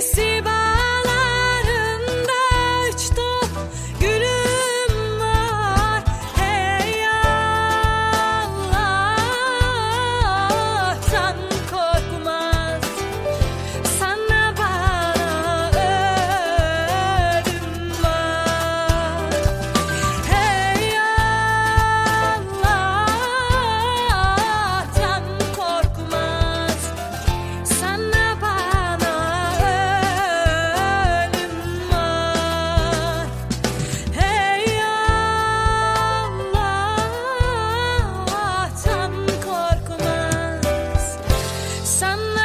em. sun